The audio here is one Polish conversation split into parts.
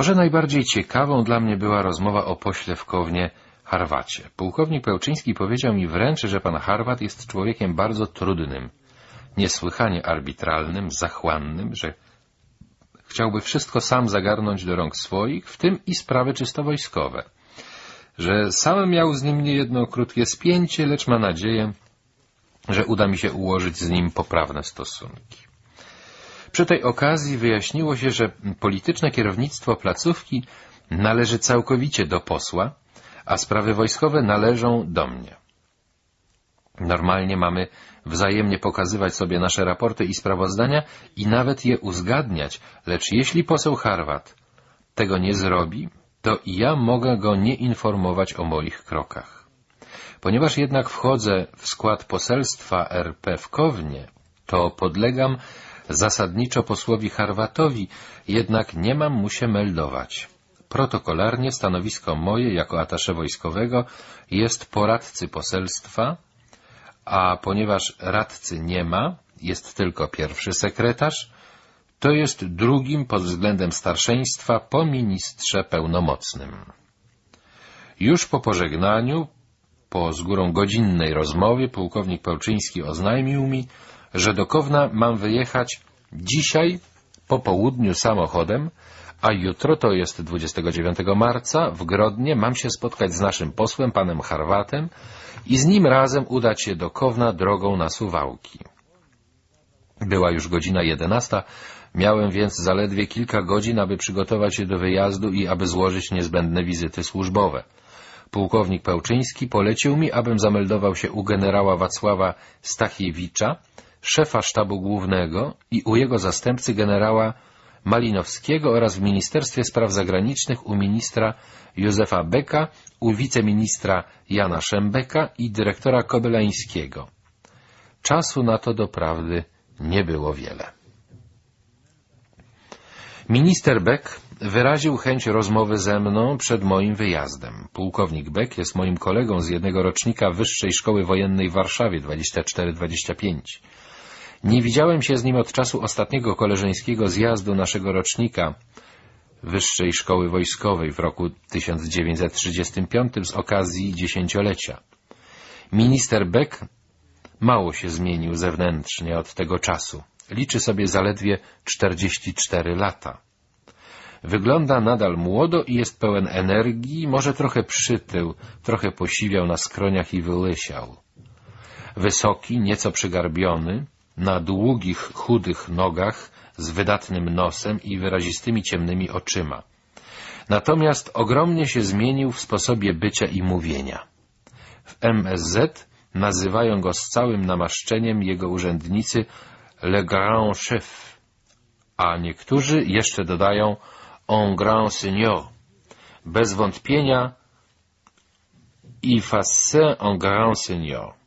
Może najbardziej ciekawą dla mnie była rozmowa o pośle w Kownie Harwacie. Pułkownik Pełczyński powiedział mi wręcz, że pan Harwat jest człowiekiem bardzo trudnym, niesłychanie arbitralnym, zachłannym, że chciałby wszystko sam zagarnąć do rąk swoich, w tym i sprawy czysto wojskowe. Że sam miał z nim niejedno krótkie spięcie, lecz ma nadzieję, że uda mi się ułożyć z nim poprawne stosunki. Przy tej okazji wyjaśniło się, że polityczne kierownictwo placówki należy całkowicie do posła, a sprawy wojskowe należą do mnie. Normalnie mamy wzajemnie pokazywać sobie nasze raporty i sprawozdania i nawet je uzgadniać, lecz jeśli poseł Harwat tego nie zrobi, to i ja mogę go nie informować o moich krokach. Ponieważ jednak wchodzę w skład poselstwa RP w Kownie, to podlegam zasadniczo posłowi Harwatowi, jednak nie mam mu się meldować. Protokolarnie stanowisko moje jako atasze wojskowego jest poradcy poselstwa, a ponieważ radcy nie ma, jest tylko pierwszy sekretarz, to jest drugim pod względem starszeństwa po ministrze pełnomocnym. Już po pożegnaniu, po z górą godzinnej rozmowie, pułkownik Pełczyński oznajmił mi, że do Kowna mam wyjechać dzisiaj po południu samochodem, a jutro, to jest 29 marca, w Grodnie mam się spotkać z naszym posłem, panem Harwatem, i z nim razem udać się do Kowna drogą na Suwałki. Była już godzina jedenasta, miałem więc zaledwie kilka godzin, aby przygotować się do wyjazdu i aby złożyć niezbędne wizyty służbowe. Pułkownik Pełczyński polecił mi, abym zameldował się u generała Wacława Stachiewicza, szefa sztabu głównego i u jego zastępcy generała Malinowskiego oraz w Ministerstwie Spraw Zagranicznych u ministra Józefa Beka, u wiceministra Jana Szembeka i dyrektora Kobelańskiego. Czasu na to doprawdy nie było wiele. Minister Beck wyraził chęć rozmowy ze mną przed moim wyjazdem. Pułkownik Beck jest moim kolegą z jednego rocznika Wyższej Szkoły Wojennej w Warszawie 24-25. Nie widziałem się z nim od czasu ostatniego koleżeńskiego zjazdu naszego rocznika Wyższej Szkoły Wojskowej w roku 1935 z okazji dziesięciolecia. Minister Beck mało się zmienił zewnętrznie od tego czasu. Liczy sobie zaledwie 44 lata. Wygląda nadal młodo i jest pełen energii, może trochę przytył, trochę posiwiał na skroniach i wyłysiał. Wysoki, nieco przygarbiony, na długich, chudych nogach, z wydatnym nosem i wyrazistymi ciemnymi oczyma. Natomiast ogromnie się zmienił w sposobie bycia i mówienia. W MSZ nazywają go z całym namaszczeniem jego urzędnicy Le Grand Chef, a niektórzy jeszcze dodają En Grand Seigneur. Bez wątpienia i face en Grand Seigneur.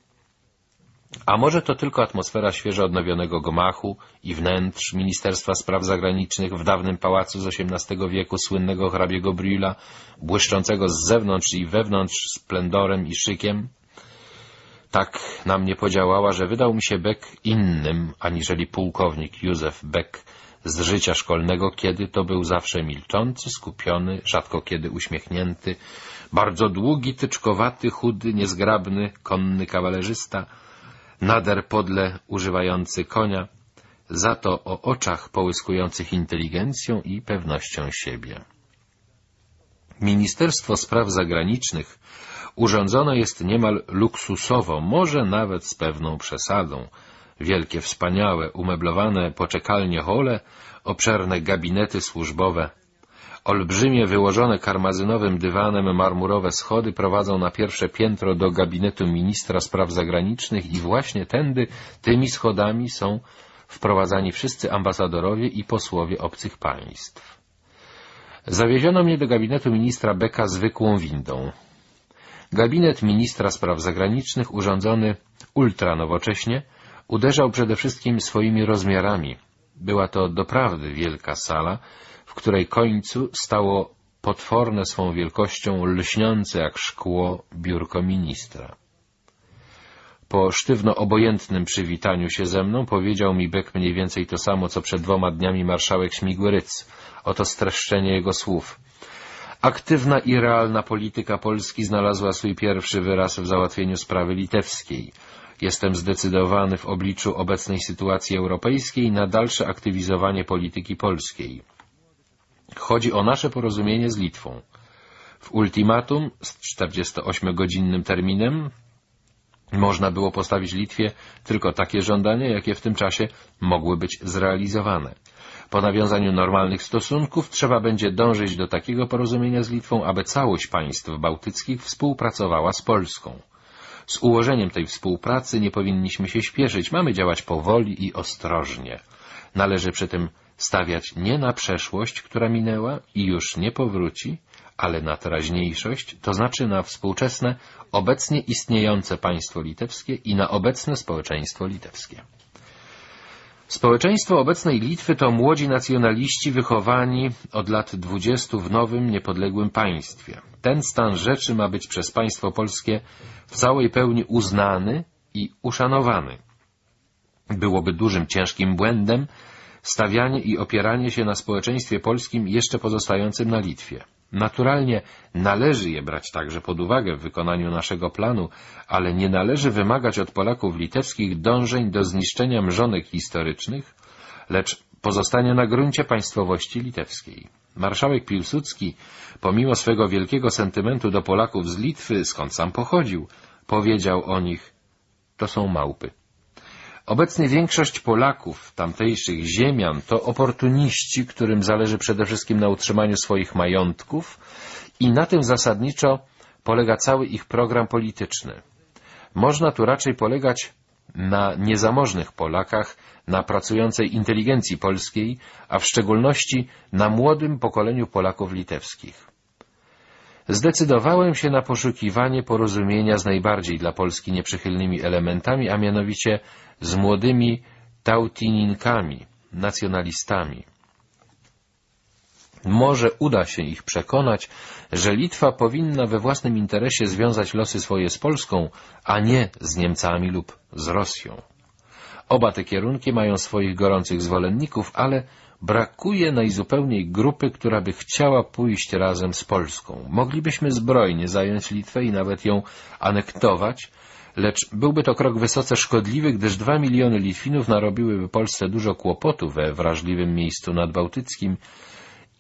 A może to tylko atmosfera świeżo odnowionego gmachu i wnętrz Ministerstwa Spraw Zagranicznych w dawnym pałacu z XVIII wieku słynnego hrabiego Brüla, błyszczącego z zewnątrz i wewnątrz splendorem i szykiem? Tak na mnie podziałała, że wydał mi się Beck innym, aniżeli pułkownik Józef Beck z życia szkolnego, kiedy to był zawsze milczący, skupiony, rzadko kiedy uśmiechnięty, bardzo długi, tyczkowaty, chudy, niezgrabny, konny kawalerzysta, nader podle używający konia, za to o oczach połyskujących inteligencją i pewnością siebie. Ministerstwo Spraw Zagranicznych urządzone jest niemal luksusowo, może nawet z pewną przesadą. Wielkie, wspaniałe, umeblowane poczekalnie hole, obszerne gabinety służbowe, Olbrzymie, wyłożone karmazynowym dywanem marmurowe schody prowadzą na pierwsze piętro do gabinetu ministra spraw zagranicznych i właśnie tędy, tymi schodami są wprowadzani wszyscy ambasadorowie i posłowie obcych państw. Zawieziono mnie do gabinetu ministra Beka zwykłą windą. Gabinet ministra spraw zagranicznych, urządzony ultranowocześnie, uderzał przede wszystkim swoimi rozmiarami. Była to doprawdy wielka sala, w której końcu stało potworne swą wielkością, lśniące jak szkło biurko ministra. Po sztywno obojętnym przywitaniu się ze mną powiedział mi Beck mniej więcej to samo, co przed dwoma dniami marszałek Śmigły-Ryc. Oto streszczenie jego słów. Aktywna i realna polityka Polski znalazła swój pierwszy wyraz w załatwieniu sprawy litewskiej. Jestem zdecydowany w obliczu obecnej sytuacji europejskiej na dalsze aktywizowanie polityki polskiej. Chodzi o nasze porozumienie z Litwą. W ultimatum z 48-godzinnym terminem można było postawić Litwie tylko takie żądania, jakie w tym czasie mogły być zrealizowane. Po nawiązaniu normalnych stosunków trzeba będzie dążyć do takiego porozumienia z Litwą, aby całość państw bałtyckich współpracowała z Polską. Z ułożeniem tej współpracy nie powinniśmy się śpieszyć, mamy działać powoli i ostrożnie. Należy przy tym stawiać nie na przeszłość, która minęła i już nie powróci, ale na teraźniejszość, to znaczy na współczesne, obecnie istniejące państwo litewskie i na obecne społeczeństwo litewskie. Społeczeństwo obecnej Litwy to młodzi nacjonaliści wychowani od lat dwudziestu w nowym, niepodległym państwie. Ten stan rzeczy ma być przez państwo polskie w całej pełni uznany i uszanowany. Byłoby dużym, ciężkim błędem stawianie i opieranie się na społeczeństwie polskim jeszcze pozostającym na Litwie. Naturalnie należy je brać także pod uwagę w wykonaniu naszego planu, ale nie należy wymagać od Polaków litewskich dążeń do zniszczenia mrzonek historycznych, lecz pozostania na gruncie państwowości litewskiej. Marszałek Piłsudski, pomimo swego wielkiego sentymentu do Polaków z Litwy, skąd sam pochodził, powiedział o nich, to są małpy. Obecnie większość Polaków, tamtejszych ziemian, to oportuniści, którym zależy przede wszystkim na utrzymaniu swoich majątków i na tym zasadniczo polega cały ich program polityczny. Można tu raczej polegać na niezamożnych Polakach, na pracującej inteligencji polskiej, a w szczególności na młodym pokoleniu Polaków litewskich. Zdecydowałem się na poszukiwanie porozumienia z najbardziej dla Polski nieprzychylnymi elementami, a mianowicie z młodymi tautininkami, nacjonalistami. Może uda się ich przekonać, że Litwa powinna we własnym interesie związać losy swoje z Polską, a nie z Niemcami lub z Rosją. Oba te kierunki mają swoich gorących zwolenników, ale brakuje najzupełniej grupy, która by chciała pójść razem z Polską. Moglibyśmy zbrojnie zająć Litwę i nawet ją anektować, lecz byłby to krok wysoce szkodliwy, gdyż dwa miliony Litwinów narobiłyby Polsce dużo kłopotu we wrażliwym miejscu nadbałtyckim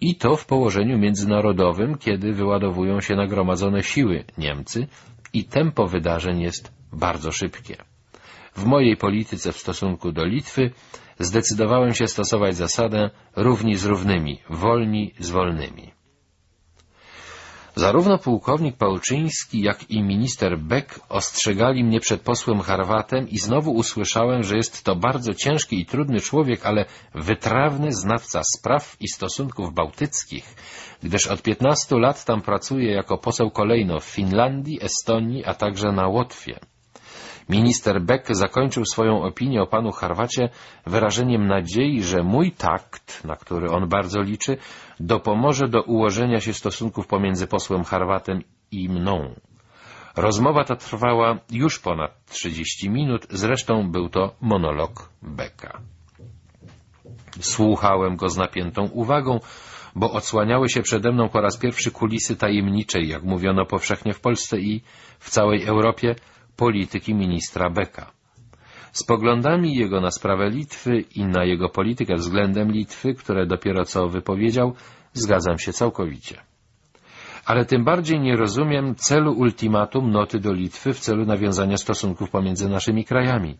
i to w położeniu międzynarodowym, kiedy wyładowują się nagromadzone siły Niemcy i tempo wydarzeń jest bardzo szybkie. W mojej polityce w stosunku do Litwy zdecydowałem się stosować zasadę równi z równymi, wolni z wolnymi. Zarówno pułkownik Pałczyński, jak i minister Beck ostrzegali mnie przed posłem Harwatem i znowu usłyszałem, że jest to bardzo ciężki i trudny człowiek, ale wytrawny znawca spraw i stosunków bałtyckich, gdyż od 15 lat tam pracuje jako poseł kolejno w Finlandii, Estonii, a także na Łotwie. Minister Beck zakończył swoją opinię o panu Harwacie wyrażeniem nadziei, że mój takt, na który on bardzo liczy, dopomoże do ułożenia się stosunków pomiędzy posłem Harwatem i mną. Rozmowa ta trwała już ponad 30 minut, zresztą był to monolog Becka. Słuchałem go z napiętą uwagą, bo odsłaniały się przede mną po raz pierwszy kulisy tajemniczej, jak mówiono powszechnie w Polsce i w całej Europie, polityki ministra Becka. Z poglądami jego na sprawę Litwy i na jego politykę względem Litwy, które dopiero co wypowiedział, zgadzam się całkowicie. Ale tym bardziej nie rozumiem celu ultimatum noty do Litwy w celu nawiązania stosunków pomiędzy naszymi krajami.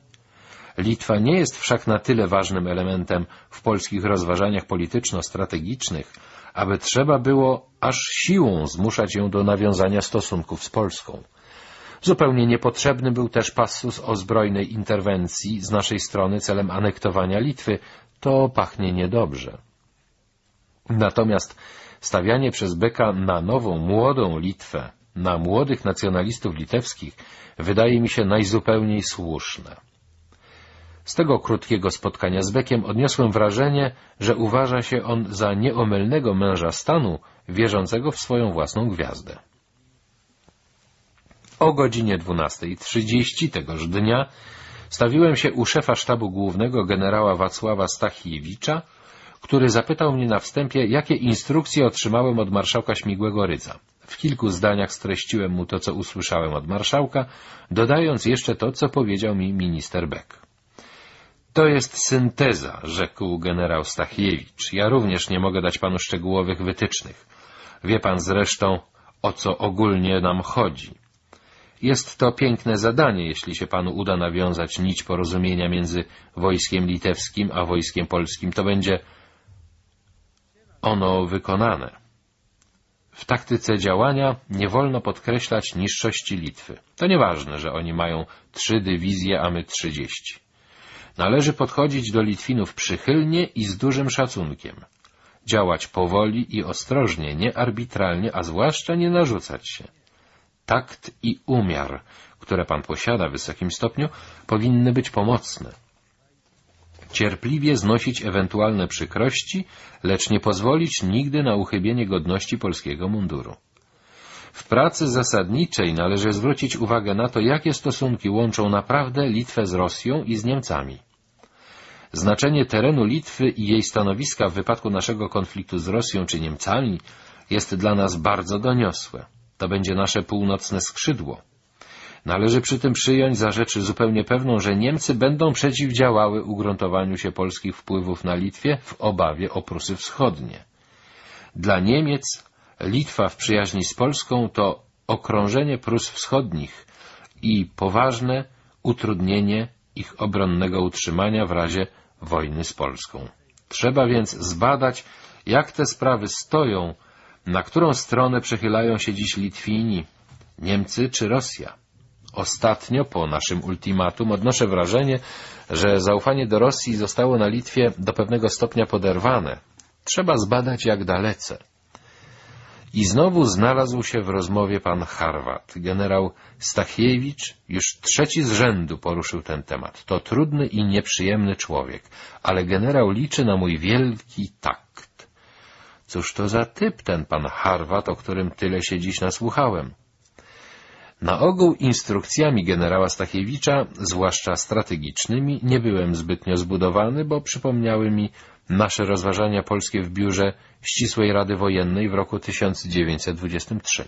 Litwa nie jest wszak na tyle ważnym elementem w polskich rozważaniach polityczno-strategicznych, aby trzeba było aż siłą zmuszać ją do nawiązania stosunków z Polską. Zupełnie niepotrzebny był też passus o zbrojnej interwencji z naszej strony celem anektowania Litwy. To pachnie niedobrze. Natomiast stawianie przez Beka na nową, młodą Litwę, na młodych nacjonalistów litewskich, wydaje mi się najzupełniej słuszne. Z tego krótkiego spotkania z Bekiem odniosłem wrażenie, że uważa się on za nieomylnego męża stanu, wierzącego w swoją własną gwiazdę. O godzinie 12.30 tegoż dnia stawiłem się u szefa sztabu głównego generała Wacława Stachiewicza, który zapytał mnie na wstępie, jakie instrukcje otrzymałem od marszałka Śmigłego Rydza. W kilku zdaniach streściłem mu to, co usłyszałem od marszałka, dodając jeszcze to, co powiedział mi minister Beck. To jest synteza, rzekł generał Stachiewicz. Ja również nie mogę dać panu szczegółowych wytycznych. Wie pan zresztą, o co ogólnie nam chodzi. Jest to piękne zadanie, jeśli się panu uda nawiązać nić porozumienia między wojskiem litewskim a wojskiem polskim. To będzie ono wykonane. W taktyce działania nie wolno podkreślać niższości Litwy. To nieważne, że oni mają trzy dywizje, a my trzydzieści. Należy podchodzić do Litwinów przychylnie i z dużym szacunkiem. Działać powoli i ostrożnie, nie arbitralnie, a zwłaszcza nie narzucać się. Takt i umiar, które pan posiada w wysokim stopniu, powinny być pomocne. Cierpliwie znosić ewentualne przykrości, lecz nie pozwolić nigdy na uchybienie godności polskiego munduru. W pracy zasadniczej należy zwrócić uwagę na to, jakie stosunki łączą naprawdę Litwę z Rosją i z Niemcami. Znaczenie terenu Litwy i jej stanowiska w wypadku naszego konfliktu z Rosją czy Niemcami jest dla nas bardzo doniosłe. To będzie nasze północne skrzydło. Należy przy tym przyjąć za rzecz zupełnie pewną, że Niemcy będą przeciwdziałały ugruntowaniu się polskich wpływów na Litwie w obawie o Prusy Wschodnie. Dla Niemiec Litwa w przyjaźni z Polską to okrążenie Prus Wschodnich i poważne utrudnienie ich obronnego utrzymania w razie wojny z Polską. Trzeba więc zbadać, jak te sprawy stoją, na którą stronę przechylają się dziś Litwini, Niemcy czy Rosja. Ostatnio, po naszym ultimatum, odnoszę wrażenie, że zaufanie do Rosji zostało na Litwie do pewnego stopnia poderwane. Trzeba zbadać, jak dalece. I znowu znalazł się w rozmowie pan Harwat. Generał Stachiewicz już trzeci z rzędu poruszył ten temat. To trudny i nieprzyjemny człowiek, ale generał liczy na mój wielki takt. Cóż to za typ ten pan Harwat, o którym tyle się dziś nasłuchałem? Na ogół instrukcjami generała Stachiewicza, zwłaszcza strategicznymi, nie byłem zbytnio zbudowany, bo przypomniały mi nasze rozważania polskie w biurze Ścisłej Rady Wojennej w roku 1923.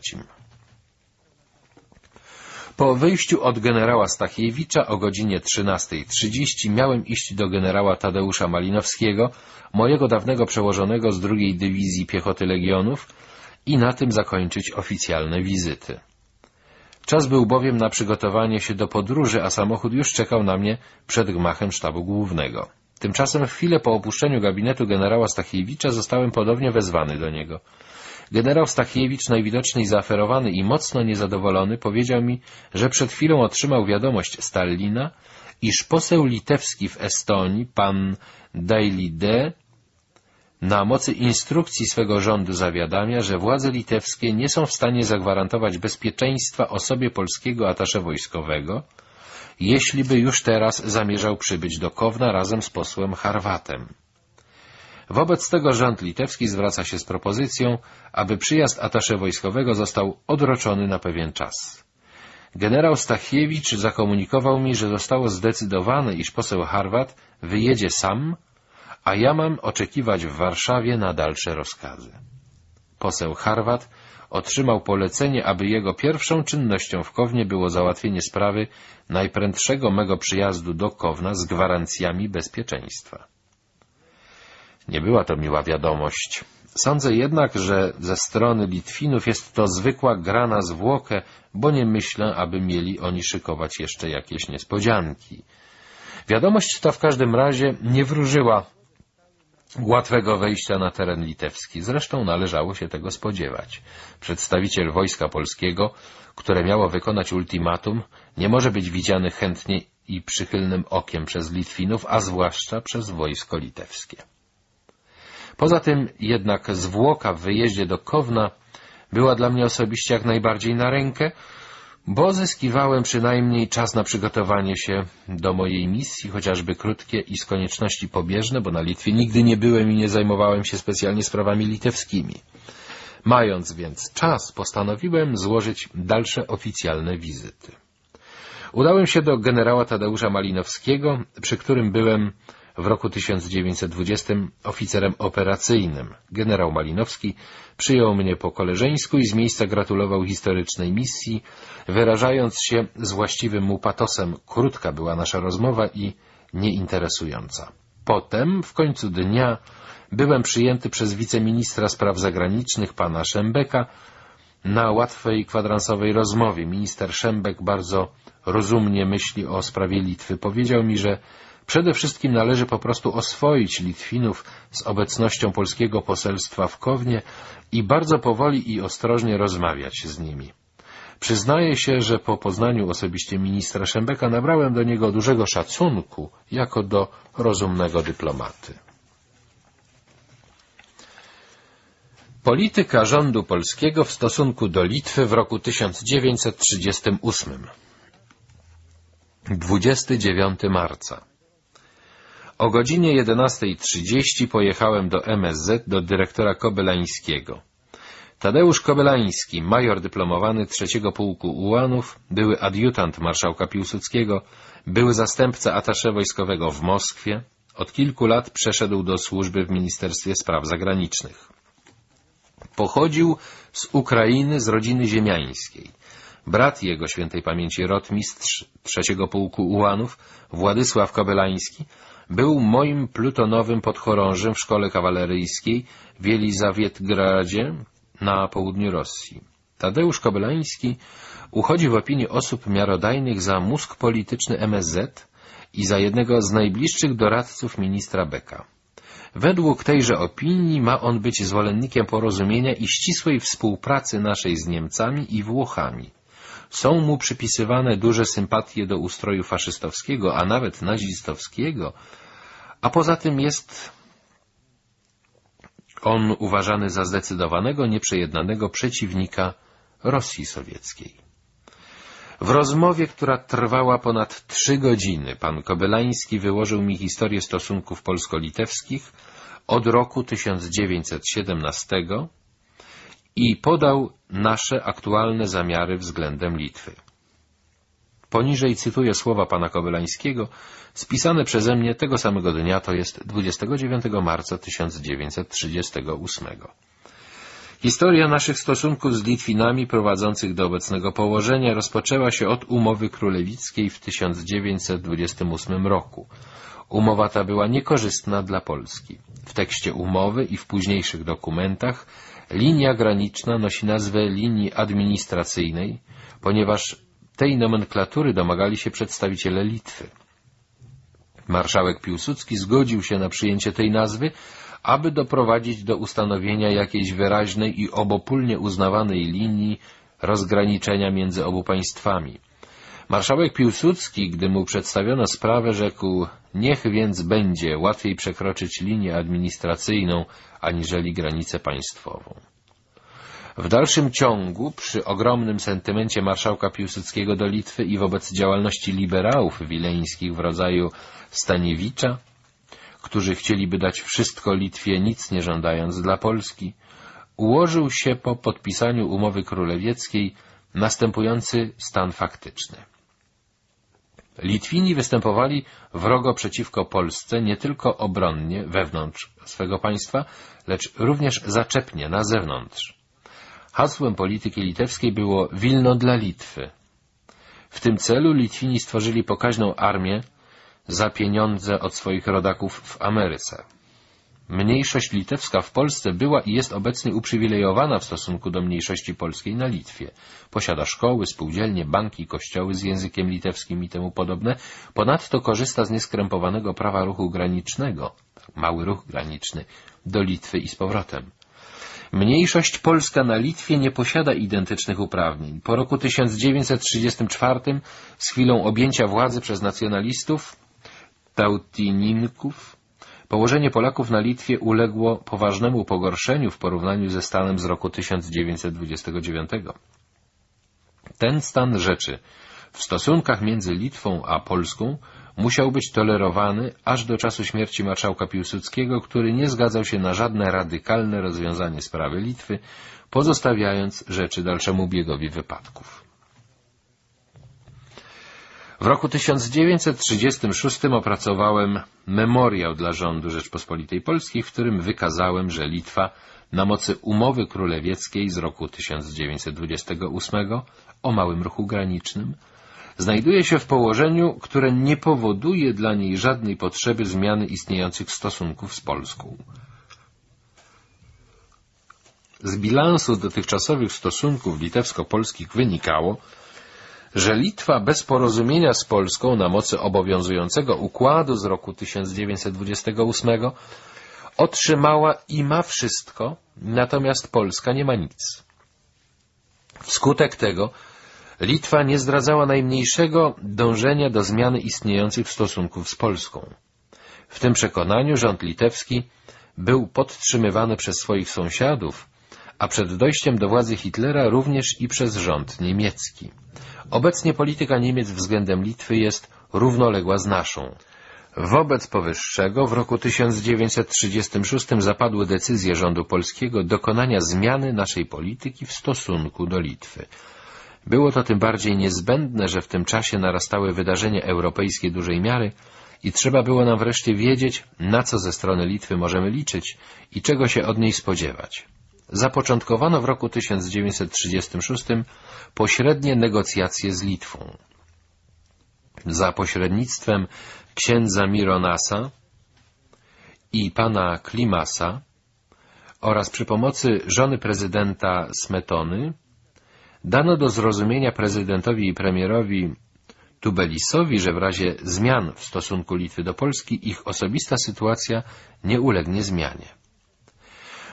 Po wyjściu od generała Stachiewicza o godzinie 13.30 miałem iść do generała Tadeusza Malinowskiego, mojego dawnego przełożonego z drugiej Dywizji Piechoty Legionów i na tym zakończyć oficjalne wizyty. Czas był bowiem na przygotowanie się do podróży, a samochód już czekał na mnie przed gmachem sztabu głównego. Tymczasem w chwilę po opuszczeniu gabinetu generała Stachiewicza zostałem podobnie wezwany do niego. Generał Stachiewicz, najwidoczniej zaaferowany i mocno niezadowolony, powiedział mi, że przed chwilą otrzymał wiadomość Stalina, iż poseł litewski w Estonii, pan Daily D., na mocy instrukcji swego rządu zawiadamia, że władze litewskie nie są w stanie zagwarantować bezpieczeństwa osobie polskiego atasze wojskowego, jeśli by już teraz zamierzał przybyć do Kowna razem z posłem Harwatem. Wobec tego rząd litewski zwraca się z propozycją, aby przyjazd atasze wojskowego został odroczony na pewien czas. Generał Stachiewicz zakomunikował mi, że zostało zdecydowane, iż poseł Harwat wyjedzie sam, a ja mam oczekiwać w Warszawie na dalsze rozkazy. Poseł Harwat otrzymał polecenie, aby jego pierwszą czynnością w Kownie było załatwienie sprawy najprędszego mego przyjazdu do Kowna z gwarancjami bezpieczeństwa. Nie była to miła wiadomość. Sądzę jednak, że ze strony Litwinów jest to zwykła gra na zwłokę, bo nie myślę, aby mieli oni szykować jeszcze jakieś niespodzianki. Wiadomość ta w każdym razie nie wróżyła łatwego wejścia na teren litewski. Zresztą należało się tego spodziewać. Przedstawiciel Wojska Polskiego, które miało wykonać ultimatum, nie może być widziany chętnie i przychylnym okiem przez Litwinów, a zwłaszcza przez wojsko litewskie. Poza tym jednak zwłoka w wyjeździe do Kowna była dla mnie osobiście jak najbardziej na rękę, bo zyskiwałem przynajmniej czas na przygotowanie się do mojej misji, chociażby krótkie i z konieczności pobieżne, bo na Litwie nigdy nie byłem i nie zajmowałem się specjalnie sprawami litewskimi. Mając więc czas, postanowiłem złożyć dalsze oficjalne wizyty. Udałem się do generała Tadeusza Malinowskiego, przy którym byłem w roku 1920 oficerem operacyjnym. Generał Malinowski przyjął mnie po koleżeńsku i z miejsca gratulował historycznej misji, wyrażając się z właściwym mu patosem. Krótka była nasza rozmowa i nieinteresująca. Potem, w końcu dnia, byłem przyjęty przez wiceministra spraw zagranicznych, pana Szembeka, na łatwej kwadransowej rozmowie. Minister Szembek bardzo rozumnie myśli o sprawie Litwy. Powiedział mi, że przede wszystkim należy po prostu oswoić Litwinów z obecnością polskiego poselstwa w Kownie i bardzo powoli i ostrożnie rozmawiać z nimi. Przyznaję się, że po poznaniu osobiście ministra Szembeka nabrałem do niego dużego szacunku jako do rozumnego dyplomaty. Polityka rządu polskiego w stosunku do Litwy w roku 1938 29 marca O godzinie 11.30 pojechałem do MSZ do dyrektora Kobelańskiego. Tadeusz Kobelański, major dyplomowany trzeciego pułku ułanów, były adiutant marszałka Piłsudskiego, były zastępca atasze wojskowego w Moskwie, od kilku lat przeszedł do służby w Ministerstwie Spraw Zagranicznych. Pochodził z Ukrainy, z rodziny ziemiańskiej. Brat jego świętej pamięci rotmistrz trzeciego pułku ułanów, Władysław Kobelański, był moim plutonowym podchorążym w szkole kawaleryjskiej w Elizawietgradzie na południu Rosji. Tadeusz Kobelański uchodzi w opinii osób miarodajnych za mózg polityczny MSZ i za jednego z najbliższych doradców ministra Beka. Według tejże opinii ma on być zwolennikiem porozumienia i ścisłej współpracy naszej z Niemcami i Włochami. Są mu przypisywane duże sympatie do ustroju faszystowskiego, a nawet nazistowskiego, a poza tym jest on uważany za zdecydowanego, nieprzejednanego przeciwnika Rosji Sowieckiej. W rozmowie, która trwała ponad trzy godziny, pan Kobelański wyłożył mi historię stosunków polsko-litewskich od roku 1917 i podał nasze aktualne zamiary względem Litwy. Poniżej cytuję słowa pana Kobelańskiego, spisane przeze mnie tego samego dnia, to jest 29 marca 1938. Historia naszych stosunków z Litwinami prowadzących do obecnego położenia rozpoczęła się od umowy królewickiej w 1928 roku. Umowa ta była niekorzystna dla Polski. W tekście umowy i w późniejszych dokumentach linia graniczna nosi nazwę linii administracyjnej, ponieważ tej nomenklatury domagali się przedstawiciele Litwy. Marszałek Piłsudski zgodził się na przyjęcie tej nazwy, aby doprowadzić do ustanowienia jakiejś wyraźnej i obopólnie uznawanej linii rozgraniczenia między obu państwami. Marszałek Piłsudski, gdy mu przedstawiono sprawę, rzekł, niech więc będzie łatwiej przekroczyć linię administracyjną, aniżeli granicę państwową. W dalszym ciągu, przy ogromnym sentymencie marszałka Piłsudskiego do Litwy i wobec działalności liberałów wileńskich w rodzaju Staniewicza, którzy chcieliby dać wszystko Litwie, nic nie żądając dla Polski, ułożył się po podpisaniu umowy królewieckiej następujący stan faktyczny. Litwini występowali wrogo przeciwko Polsce nie tylko obronnie wewnątrz swego państwa, lecz również zaczepnie na zewnątrz. Hasłem polityki litewskiej było Wilno dla Litwy. W tym celu Litwini stworzyli pokaźną armię za pieniądze od swoich rodaków w Ameryce. Mniejszość litewska w Polsce była i jest obecnie uprzywilejowana w stosunku do mniejszości polskiej na Litwie. Posiada szkoły, spółdzielnie, banki, kościoły z językiem litewskim i temu podobne. Ponadto korzysta z nieskrępowanego prawa ruchu granicznego, mały ruch graniczny, do Litwy i z powrotem. Mniejszość polska na Litwie nie posiada identycznych uprawnień. Po roku 1934, z chwilą objęcia władzy przez nacjonalistów, Tautininków, położenie Polaków na Litwie uległo poważnemu pogorszeniu w porównaniu ze stanem z roku 1929. Ten stan rzeczy w stosunkach między Litwą a Polską musiał być tolerowany aż do czasu śmierci marszałka Piłsudskiego, który nie zgadzał się na żadne radykalne rozwiązanie sprawy Litwy, pozostawiając rzeczy dalszemu biegowi wypadków. W roku 1936 opracowałem memoriał dla rządu Rzeczpospolitej Polskiej, w którym wykazałem, że Litwa na mocy umowy królewieckiej z roku 1928 o małym ruchu granicznym znajduje się w położeniu, które nie powoduje dla niej żadnej potrzeby zmiany istniejących stosunków z Polską. Z bilansu dotychczasowych stosunków litewsko-polskich wynikało, że Litwa bez porozumienia z Polską na mocy obowiązującego układu z roku 1928 otrzymała i ma wszystko, natomiast Polska nie ma nic. Wskutek tego Litwa nie zdradzała najmniejszego dążenia do zmiany istniejących stosunków z Polską. W tym przekonaniu rząd litewski był podtrzymywany przez swoich sąsiadów, a przed dojściem do władzy Hitlera również i przez rząd niemiecki. Obecnie polityka Niemiec względem Litwy jest równoległa z naszą. Wobec powyższego w roku 1936 zapadły decyzje rządu polskiego dokonania zmiany naszej polityki w stosunku do Litwy. Było to tym bardziej niezbędne, że w tym czasie narastały wydarzenia europejskie dużej miary i trzeba było nam wreszcie wiedzieć, na co ze strony Litwy możemy liczyć i czego się od niej spodziewać. Zapoczątkowano w roku 1936 pośrednie negocjacje z Litwą. Za pośrednictwem księdza Mironasa i pana Klimasa oraz przy pomocy żony prezydenta Smetony dano do zrozumienia prezydentowi i premierowi Tubelisowi, że w razie zmian w stosunku Litwy do Polski ich osobista sytuacja nie ulegnie zmianie.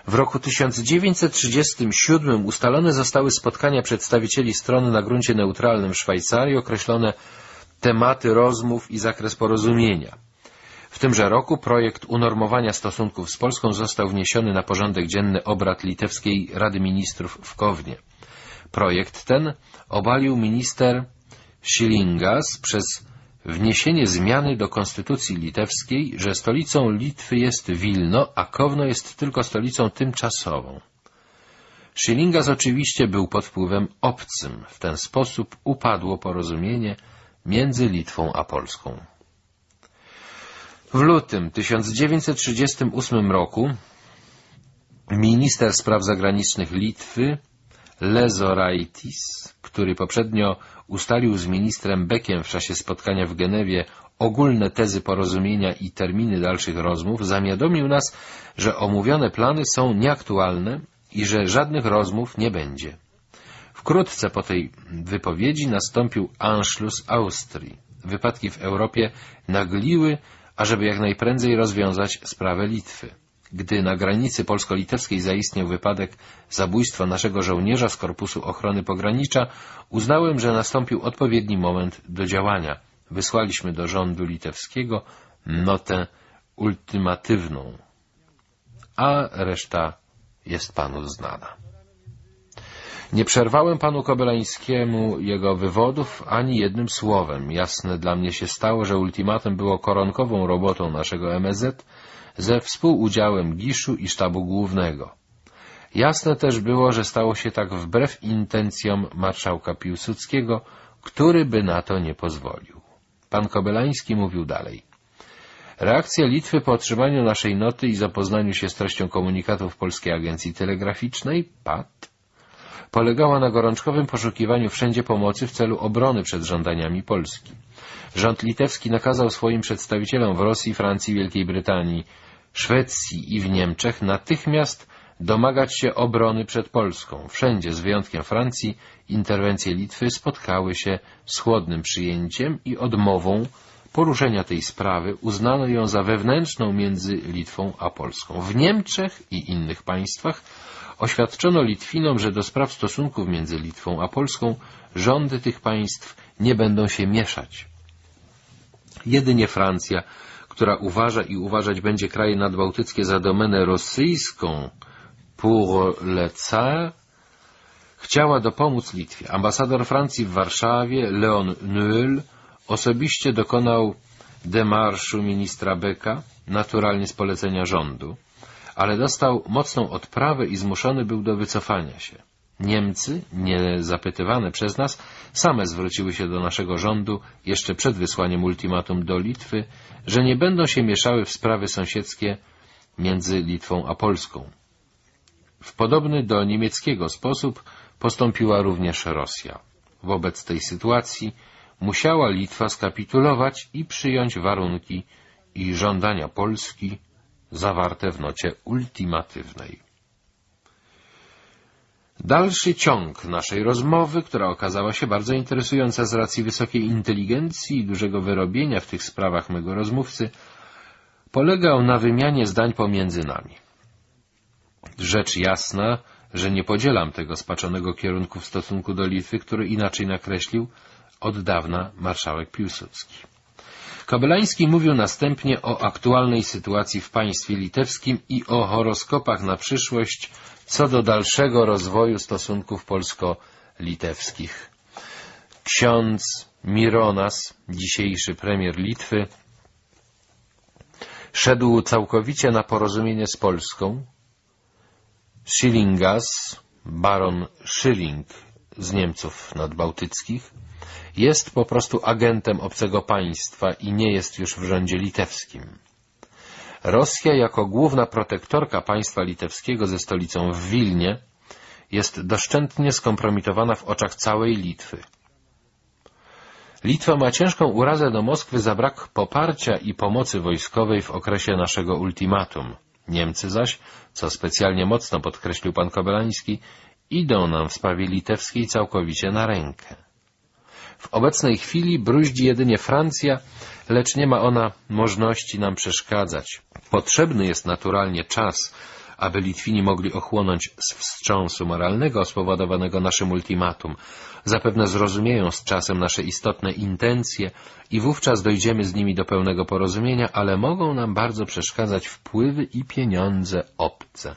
W roku 1937 ustalone zostały spotkania przedstawicieli strony na gruncie neutralnym Szwajcarii, określone tematy rozmów i zakres porozumienia. W tymże roku projekt unormowania stosunków z Polską został wniesiony na porządek dzienny obrad Litewskiej Rady Ministrów w Kownie. Projekt ten obalił minister Silingas przez wniesienie zmiany do konstytucji litewskiej, że stolicą Litwy jest Wilno, a Kowno jest tylko stolicą tymczasową. Schilingas oczywiście był pod wpływem obcym. W ten sposób upadło porozumienie między Litwą a Polską. W lutym 1938 roku minister spraw zagranicznych Litwy Lezoraitis, który poprzednio ustalił z ministrem Beckiem w czasie spotkania w Genewie ogólne tezy porozumienia i terminy dalszych rozmów, zamiadomił nas, że omówione plany są nieaktualne i że żadnych rozmów nie będzie. Wkrótce po tej wypowiedzi nastąpił Anschluss Austrii. Wypadki w Europie nagliły, ażeby jak najprędzej rozwiązać sprawę Litwy. Gdy na granicy polsko-litewskiej zaistniał wypadek zabójstwa naszego żołnierza z Korpusu Ochrony Pogranicza, uznałem, że nastąpił odpowiedni moment do działania. Wysłaliśmy do rządu litewskiego notę ultimatywną, a reszta jest panu znana. Nie przerwałem panu Kobelańskiemu jego wywodów ani jednym słowem. Jasne dla mnie się stało, że ultimatum było koronkową robotą naszego MSZ ze współudziałem Giszu i Sztabu Głównego. Jasne też było, że stało się tak wbrew intencjom marszałka Piłsudskiego, który by na to nie pozwolił. Pan Kobelański mówił dalej. Reakcja Litwy po otrzymaniu naszej noty i zapoznaniu się z treścią komunikatów Polskiej Agencji Telegraficznej, PAT, polegała na gorączkowym poszukiwaniu wszędzie pomocy w celu obrony przed żądaniami Polski. Rząd litewski nakazał swoim przedstawicielom w Rosji, Francji, Wielkiej Brytanii, Szwecji i w Niemczech natychmiast domagać się obrony przed Polską. Wszędzie, z wyjątkiem Francji, interwencje Litwy spotkały się z chłodnym przyjęciem i odmową poruszenia tej sprawy uznano ją za wewnętrzną między Litwą a Polską. W Niemczech i innych państwach oświadczono Litwinom, że do spraw stosunków między Litwą a Polską rządy tych państw nie będą się mieszać. Jedynie Francja, która uważa i uważać będzie kraje nadbałtyckie za domenę rosyjską pour le tsar, chciała dopomóc Litwie. Ambasador Francji w Warszawie, Leon Nuel, osobiście dokonał demarszu ministra Beka, naturalnie z polecenia rządu, ale dostał mocną odprawę i zmuszony był do wycofania się. Niemcy, nie zapytywane przez nas, same zwróciły się do naszego rządu jeszcze przed wysłaniem ultimatum do Litwy, że nie będą się mieszały w sprawy sąsiedzkie między Litwą a Polską. W podobny do niemieckiego sposób postąpiła również Rosja. Wobec tej sytuacji musiała Litwa skapitulować i przyjąć warunki i żądania Polski zawarte w nocie ultimatywnej. Dalszy ciąg naszej rozmowy, która okazała się bardzo interesująca z racji wysokiej inteligencji i dużego wyrobienia w tych sprawach mego rozmówcy, polegał na wymianie zdań pomiędzy nami. Rzecz jasna, że nie podzielam tego spaczonego kierunku w stosunku do Litwy, który inaczej nakreślił od dawna marszałek Piłsudski. Kobelański mówił następnie o aktualnej sytuacji w państwie litewskim i o horoskopach na przyszłość co do dalszego rozwoju stosunków polsko-litewskich. Ksiądz Mironas, dzisiejszy premier Litwy, szedł całkowicie na porozumienie z Polską. Schillingas, baron Schilling z Niemców nadbałtyckich, jest po prostu agentem obcego państwa i nie jest już w rządzie litewskim. Rosja jako główna protektorka państwa litewskiego ze stolicą w Wilnie jest doszczętnie skompromitowana w oczach całej Litwy. Litwa ma ciężką urazę do Moskwy za brak poparcia i pomocy wojskowej w okresie naszego ultimatum. Niemcy zaś, co specjalnie mocno podkreślił pan Kobelański, idą nam w sprawie litewskiej całkowicie na rękę. W obecnej chwili bruździ jedynie Francja, lecz nie ma ona możności nam przeszkadzać. Potrzebny jest naturalnie czas, aby Litwini mogli ochłonąć z wstrząsu moralnego spowodowanego naszym ultimatum. Zapewne zrozumieją z czasem nasze istotne intencje i wówczas dojdziemy z nimi do pełnego porozumienia, ale mogą nam bardzo przeszkadzać wpływy i pieniądze obce.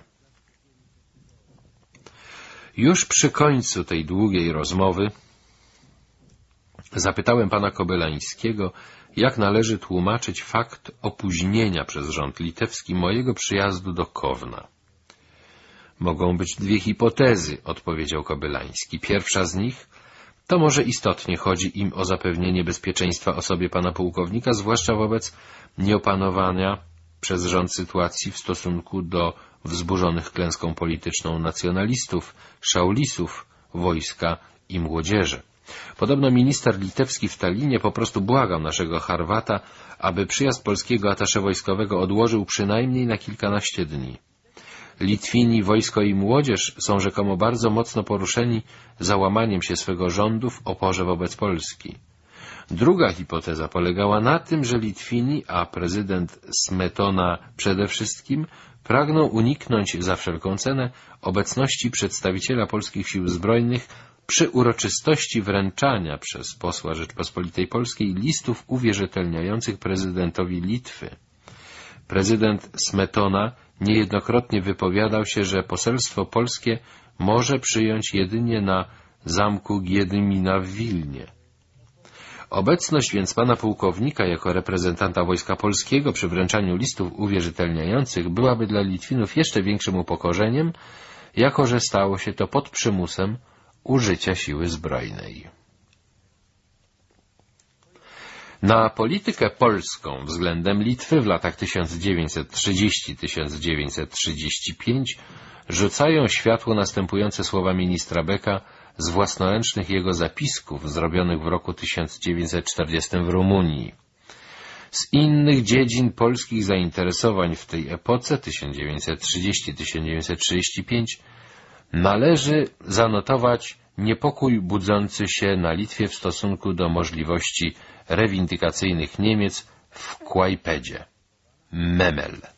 Już przy końcu tej długiej rozmowy Zapytałem pana Kobelańskiego, jak należy tłumaczyć fakt opóźnienia przez rząd litewski mojego przyjazdu do Kowna. Mogą być dwie hipotezy, odpowiedział Kobelański. Pierwsza z nich to może istotnie chodzi im o zapewnienie bezpieczeństwa osobie pana pułkownika, zwłaszcza wobec nieopanowania przez rząd sytuacji w stosunku do wzburzonych klęską polityczną nacjonalistów, szaulisów, wojska i młodzieży. Podobno minister litewski w Talinie po prostu błagał naszego Harwata, aby przyjazd polskiego atasze wojskowego odłożył przynajmniej na kilkanaście dni. Litwini, wojsko i młodzież są rzekomo bardzo mocno poruszeni załamaniem się swego rządu w oporze wobec Polski. Druga hipoteza polegała na tym, że Litwini, a prezydent Smetona przede wszystkim, pragną uniknąć za wszelką cenę obecności przedstawiciela polskich sił zbrojnych przy uroczystości wręczania przez posła Rzeczpospolitej Polskiej listów uwierzytelniających prezydentowi Litwy. Prezydent Smetona niejednokrotnie wypowiadał się, że poselstwo polskie może przyjąć jedynie na zamku Giedymina w Wilnie. Obecność więc pana pułkownika jako reprezentanta Wojska Polskiego przy wręczaniu listów uwierzytelniających byłaby dla Litwinów jeszcze większym upokorzeniem, jako że stało się to pod przymusem użycia siły zbrojnej. Na politykę polską względem Litwy w latach 1930-1935 rzucają światło następujące słowa ministra Beka z własnoręcznych jego zapisków zrobionych w roku 1940 w Rumunii. Z innych dziedzin polskich zainteresowań w tej epoce 1930-1935 Należy zanotować niepokój budzący się na Litwie w stosunku do możliwości rewindykacyjnych Niemiec w Kłajpedzie. Memel